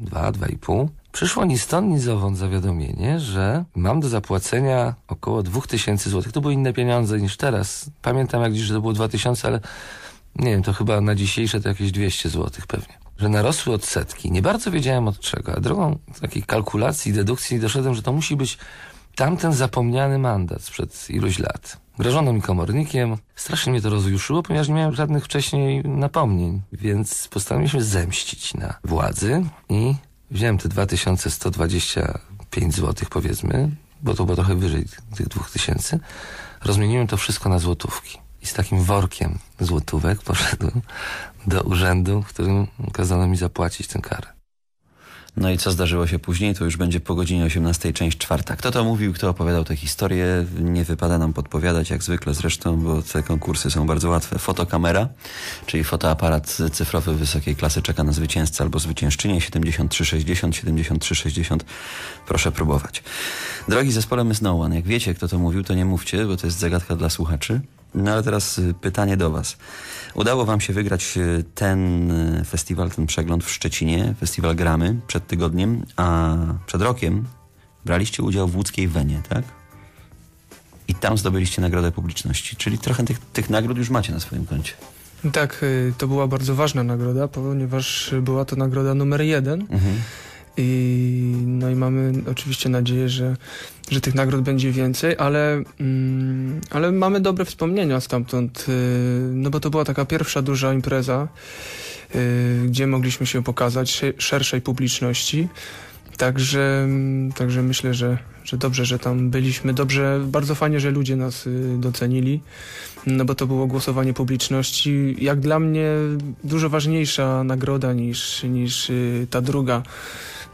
dwa, dwa i pół, przyszło ni stąd, ni zowąd zawiadomienie, że mam do zapłacenia około 2000 złotych. To były inne pieniądze niż teraz. Pamiętam jak dziś, że to było 2000, ale nie wiem, to chyba na dzisiejsze to jakieś 200 złotych pewnie. Że narosły odsetki. Nie bardzo wiedziałem od czego, a drogą takiej kalkulacji, dedukcji doszedłem, że to musi być tamten zapomniany mandat sprzed iluś lat. Grożono mi komornikiem. Strasznie mnie to rozjuszyło, ponieważ nie miałem żadnych wcześniej napomnień, więc postanowiłem się zemścić na władzy i wziąłem te 2125 złotych powiedzmy, bo to było trochę wyżej tych 2000. Rozmieniłem to wszystko na złotówki. I z takim workiem złotówek poszedłem do urzędu, w którym kazano mi zapłacić tę karę. No i co zdarzyło się później, to już będzie po godzinie 18, część czwarta. Kto to mówił, kto opowiadał tę historię, nie wypada nam podpowiadać, jak zwykle zresztą, bo te konkursy są bardzo łatwe. Fotokamera, czyli fotoaparat cyfrowy wysokiej klasy czeka na zwycięzcę albo zwyciężczynię 7360, 7360. Proszę próbować. Drogi zespole Miss No One, jak wiecie, kto to mówił, to nie mówcie, bo to jest zagadka dla słuchaczy. No ale teraz y, pytanie do Was. Udało Wam się wygrać y, ten y, festiwal, ten przegląd w Szczecinie, festiwal Gramy przed tygodniem, a przed rokiem braliście udział w łódzkiej Wenie, tak? I tam zdobyliście nagrodę publiczności, czyli trochę tych, tych nagród już macie na swoim koncie. Tak, to była bardzo ważna nagroda, ponieważ była to nagroda numer jeden. Mhm. I, no i mamy oczywiście nadzieję, że, że tych nagród będzie więcej, ale, mm, ale mamy dobre wspomnienia stamtąd, y, no bo to była taka pierwsza duża impreza, y, gdzie mogliśmy się pokazać szerszej publiczności. Także, mm, także myślę, że, że dobrze, że tam byliśmy. Dobrze, bardzo fajnie, że ludzie nas y, docenili, no bo to było głosowanie publiczności. Jak dla mnie dużo ważniejsza nagroda niż, niż ta druga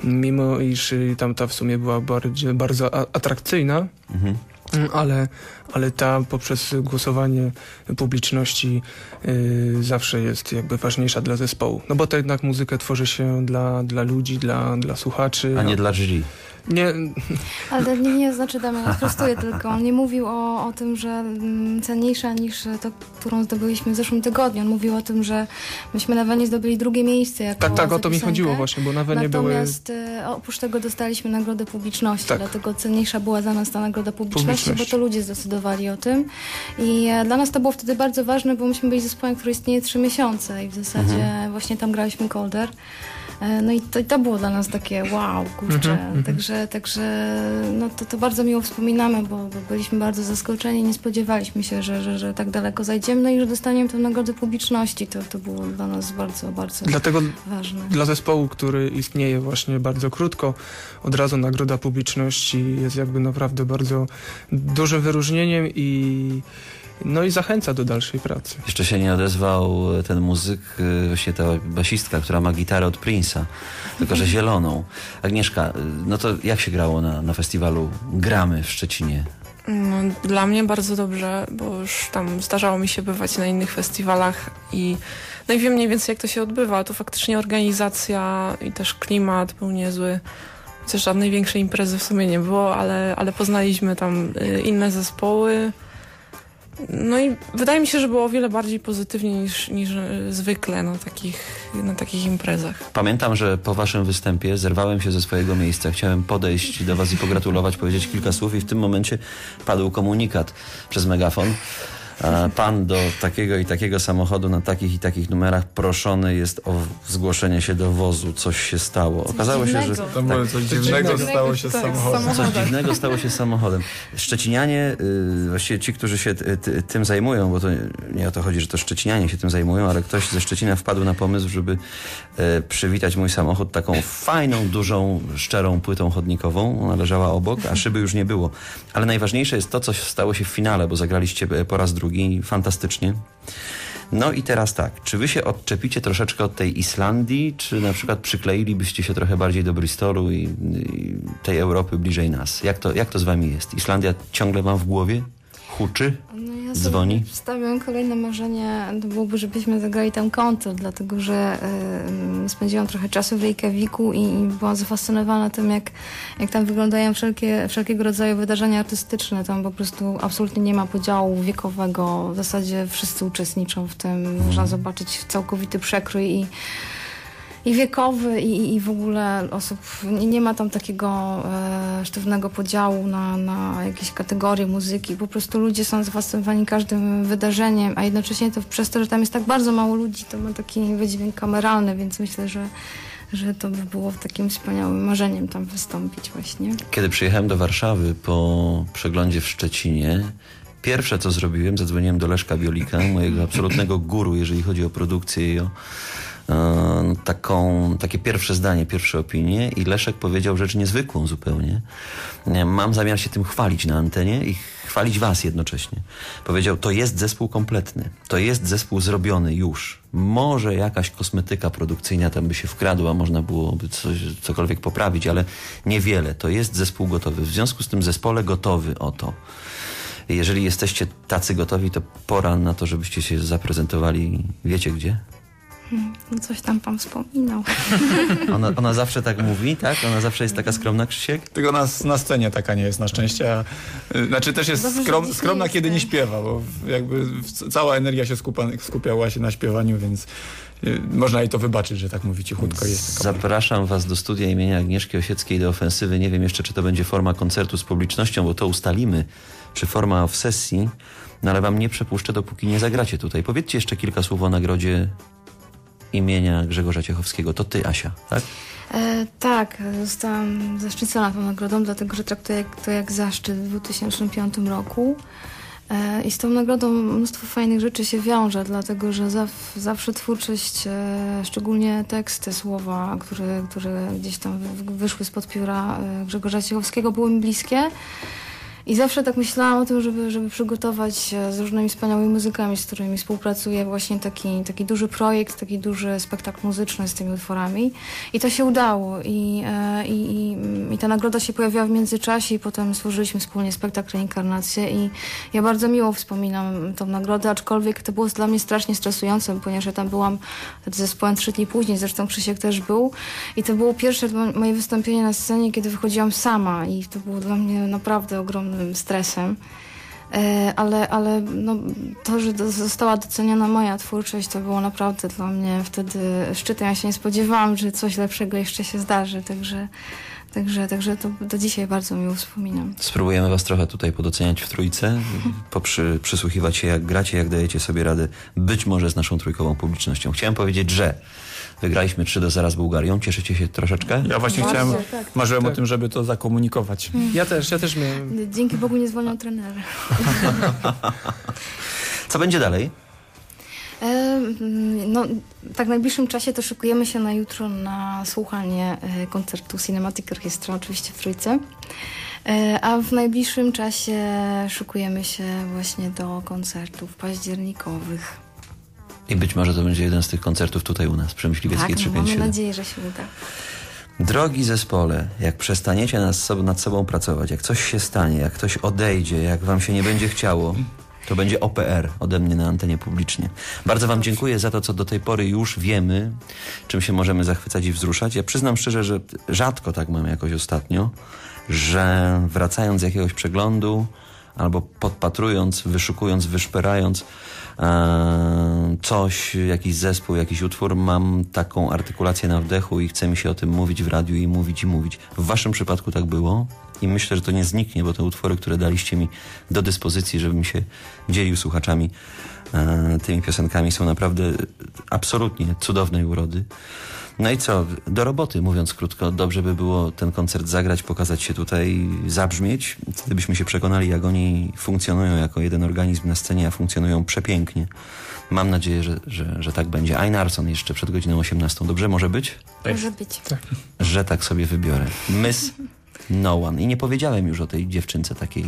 mimo iż y, tamta w sumie była bardzo, bardzo atrakcyjna, mhm. ale, ale ta poprzez głosowanie publiczności y, zawsze jest jakby ważniejsza dla zespołu. No bo to jednak muzykę tworzy się dla, dla ludzi, dla, dla słuchaczy. A nie dla jury. Nie. Ale nie, nie znaczy Damian, prostuję tylko. On nie mówił o, o tym, że mm, cenniejsza niż to, którą zdobyliśmy w zeszłym tygodniu. On mówił o tym, że myśmy na Wanie zdobyli drugie miejsce. Jako tak, tak, o to mi chodziło właśnie, bo na Wanie były... Natomiast e, oprócz tego dostaliśmy nagrodę publiczności, tak. dlatego cenniejsza była za nas ta nagroda publiczności, Publiczność. bo to ludzie zdecydowali o tym. I e, dla nas to było wtedy bardzo ważne, bo myśmy byli zespołem, który istnieje trzy miesiące i w zasadzie mhm. właśnie tam graliśmy Colder. E, no i to, to było dla nas takie wow, kurczę. Mm -hmm. Także, także no to, to bardzo miło wspominamy, bo, bo byliśmy bardzo zaskoczeni, nie spodziewaliśmy się, że, że, że tak daleko zajdziemy, no i że dostaniemy tę nagrodę publiczności. To, to było dla nas bardzo, bardzo Dlatego ważne. Dla zespołu, który istnieje właśnie bardzo krótko, od razu nagroda publiczności jest jakby naprawdę bardzo dużym wyróżnieniem i no i zachęca do dalszej pracy. Jeszcze się nie odezwał ten muzyk, y, właśnie ta basistka, która ma gitarę od Prince'a, tylko że zieloną. Agnieszka, y, no to jak się grało na, na festiwalu Gramy w Szczecinie? No, dla mnie bardzo dobrze, bo już tam zdarzało mi się bywać na innych festiwalach i no i wiem mniej więcej jak to się odbywa. To faktycznie organizacja i też klimat był niezły. Chociaż żadnej większej imprezy w sumie nie było, ale, ale poznaliśmy tam inne zespoły. No i wydaje mi się, że było o wiele bardziej pozytywnie niż, niż zwykle na takich, na takich imprezach. Pamiętam, że po waszym występie zerwałem się ze swojego miejsca. Chciałem podejść do was i pogratulować, powiedzieć kilka słów i w tym momencie padł komunikat przez megafon pan do takiego i takiego samochodu na takich i takich numerach proszony jest o zgłoszenie się do wozu. Coś się stało. Okazało się, że... Tak, coś dziwnego stało się z samochodem. Coś dziwnego stało się z samochodem. Szczecinianie, y, właściwie ci, którzy się tym zajmują, bo to nie o to chodzi, że to Szczecinianie się tym zajmują, ale ktoś ze Szczecina wpadł na pomysł, żeby e, przywitać mój samochód taką fajną, dużą, szczerą płytą chodnikową. Ona leżała obok, a szyby już nie było. Ale najważniejsze jest to, co stało się w finale, bo zagraliście e, po raz drugi drugi, fantastycznie. No i teraz tak, czy wy się odczepicie troszeczkę od tej Islandii, czy na przykład przykleilibyście się trochę bardziej do Bristolu i, i tej Europy bliżej nas? Jak to, jak to z wami jest? Islandia ciągle wam w głowie? Huczy? Dzwoni? Wstawiam kolejne marzenie, to byłoby, żebyśmy zagrali tam koncert, dlatego że y, spędziłam trochę czasu w Reykjaviku i, i byłam zafascynowana tym, jak, jak tam wyglądają wszelkie, wszelkiego rodzaju wydarzenia artystyczne. Tam po prostu absolutnie nie ma podziału wiekowego. W zasadzie wszyscy uczestniczą w tym. Można zobaczyć całkowity przekrój i i wiekowy i, i w ogóle osób, nie, nie ma tam takiego e, sztywnego podziału na, na jakieś kategorie muzyki. Po prostu ludzie są zafascynowani każdym wydarzeniem, a jednocześnie to przez to, że tam jest tak bardzo mało ludzi, to ma taki wydźwięk kameralny, więc myślę, że że to by było takim wspaniałym marzeniem tam wystąpić właśnie. Kiedy przyjechałem do Warszawy po przeglądzie w Szczecinie, pierwsze co zrobiłem, zadzwoniłem do Leszka Biolika, mojego absolutnego guru, jeżeli chodzi o produkcję i o e, taką, takie pierwsze zdanie, pierwsze opinie i Leszek powiedział rzecz niezwykłą zupełnie. Mam zamiar się tym chwalić na antenie i chwalić was jednocześnie. Powiedział, to jest zespół kompletny, to jest zespół zrobiony już. Może jakaś kosmetyka produkcyjna tam by się wkradła, można byłoby coś, cokolwiek poprawić, ale niewiele. To jest zespół gotowy. W związku z tym zespole gotowy o to. Jeżeli jesteście tacy gotowi, to pora na to, żebyście się zaprezentowali, wiecie gdzie? No coś tam pan wspominał. Ona, ona zawsze tak mówi, tak? Ona zawsze jest taka skromna, Krzysiek? Tylko na, na scenie taka nie jest na szczęście. A, y, znaczy też jest Dobrze, skrom, skromna, kiedy nie śpiewa, bo jakby cała energia się skupa, skupiała się na śpiewaniu, więc y, można jej to wybaczyć, że tak mówi cichutko. Jest Zapraszam was do studia imienia Agnieszki Osieckiej do ofensywy. Nie wiem jeszcze, czy to będzie forma koncertu z publicznością, bo to ustalimy, czy forma w sesji. No ale wam nie przepuszczę, dopóki nie zagracie tutaj. Powiedzcie jeszcze kilka słów o nagrodzie imienia Grzegorza Ciechowskiego. To ty, Asia, tak? E, tak, zostałam zaszczycona tą nagrodą, dlatego że traktuję to jak zaszczyt w 2005 roku. E, I z tą nagrodą mnóstwo fajnych rzeczy się wiąże, dlatego że zaw, zawsze twórczość, e, szczególnie teksty, słowa, które, które gdzieś tam wyszły spod pióra e, Grzegorza Ciechowskiego, były mi bliskie. I zawsze tak myślałam o tym, żeby, żeby przygotować z różnymi wspaniałymi muzykami, z którymi współpracuję, właśnie taki, taki duży projekt, taki duży spektakl muzyczny z tymi utworami. I to się udało. I, e, i, i, ta nagroda się pojawiła w międzyczasie i potem stworzyliśmy wspólnie spektakl Reinkarnację i ja bardzo miło wspominam tą nagrodę, aczkolwiek to było dla mnie strasznie stresujące, ponieważ ja tam byłam z zespołem trzy dni później, zresztą Krzysiek też był. I to było pierwsze moje wystąpienie na scenie, kiedy wychodziłam sama i to było dla mnie naprawdę ogromne stresem. E, ale, ale no, to, że została doceniona moja twórczość, to było naprawdę dla mnie wtedy szczytem. Ja się nie spodziewałam, że coś lepszego jeszcze się zdarzy, także, także, także to do dzisiaj bardzo miło wspominam. Spróbujemy was trochę tutaj podoceniać w trójce, poprzy, przysłuchiwać się jak gracie, jak dajecie sobie radę, być może z naszą trójkową publicznością. Chciałem powiedzieć, że Wygraliśmy 3 do 0 z Bułgarią. Cieszycie się troszeczkę? Ja właśnie Bardzo, chciałem, tak. marzyłem tak. o tym, żeby to zakomunikować. Ja też, ja też miałem. Dzięki Bogu nie zwolnią trenera. Co będzie dalej? E, no, tak w najbliższym czasie to szykujemy się na jutro na słuchanie e, koncertu Cinematic Orchestra, oczywiście w Trójce. E, a w najbliższym czasie szykujemy się właśnie do koncertów październikowych. I być może to będzie jeden z tych koncertów tutaj u nas, przy Myśliwieckiej tak, 357. No, mamy nadzieję, że się uda. Drogi zespole, jak przestaniecie nad sobą, nad sobą pracować, jak coś się stanie, jak ktoś odejdzie, jak wam się nie będzie chciało, to będzie OPR ode mnie na antenie publicznie. Bardzo wam dziękuję za to, co do tej pory już wiemy, czym się możemy zachwycać i wzruszać. Ja przyznam szczerze, że rzadko tak mam jakoś ostatnio, że wracając z jakiegoś przeglądu albo podpatrując, wyszukując, wyszperając, E, coś, jakiś zespół, jakiś utwór, mam taką artykulację na wdechu i chce mi się o tym mówić w radiu i mówić i mówić. W waszym przypadku tak było i myślę, że to nie zniknie, bo te utwory, które daliście mi do dyspozycji, żebym się dzielił słuchaczami e, tymi piosenkami są naprawdę absolutnie cudownej urody. No i co, do roboty, mówiąc krótko, dobrze by było ten koncert zagrać, pokazać się tutaj, zabrzmieć. Wtedy byśmy się przekonali, jak oni funkcjonują jako jeden organizm na scenie, a funkcjonują przepięknie. Mam nadzieję, że, że, że tak będzie. Einarsson jeszcze przed godziną 18. Dobrze może być? Może być. Tak. Że tak sobie wybiorę. Miss No One. I nie powiedziałem już o tej dziewczynce takiej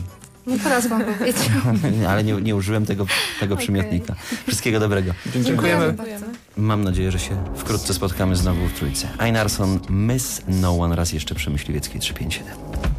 no teraz wam powiedział. Ale nie, nie użyłem tego, tego okay. przymiotnika. Wszystkiego dobrego. Dziękujemy. Mam nadzieję, że się wkrótce spotkamy znowu w Trójce. Einarsson, Miss No One, raz jeszcze przy Myśliwieckiej 357.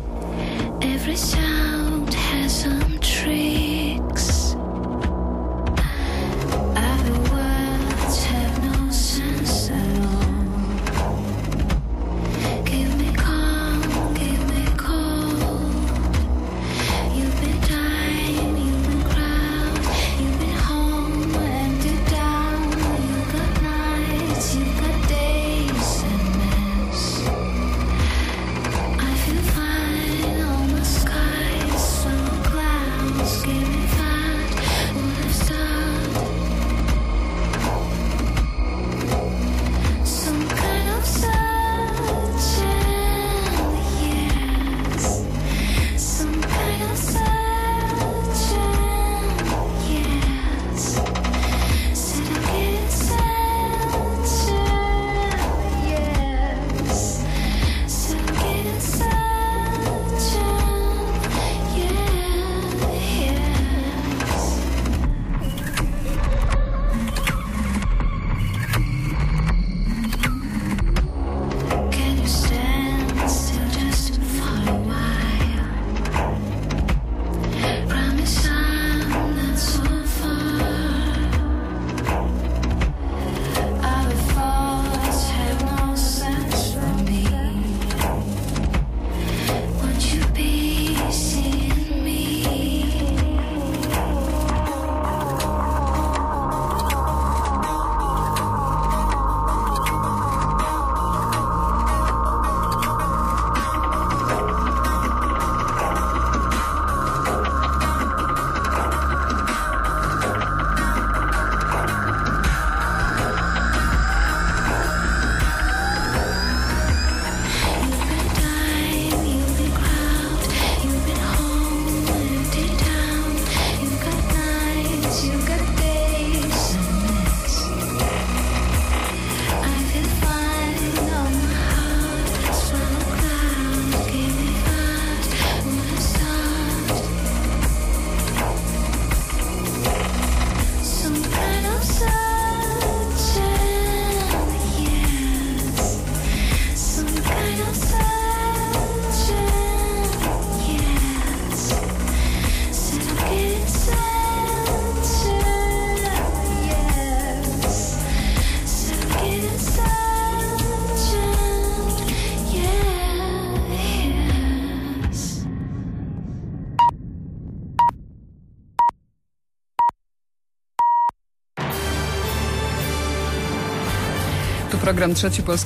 program Trzeci Polski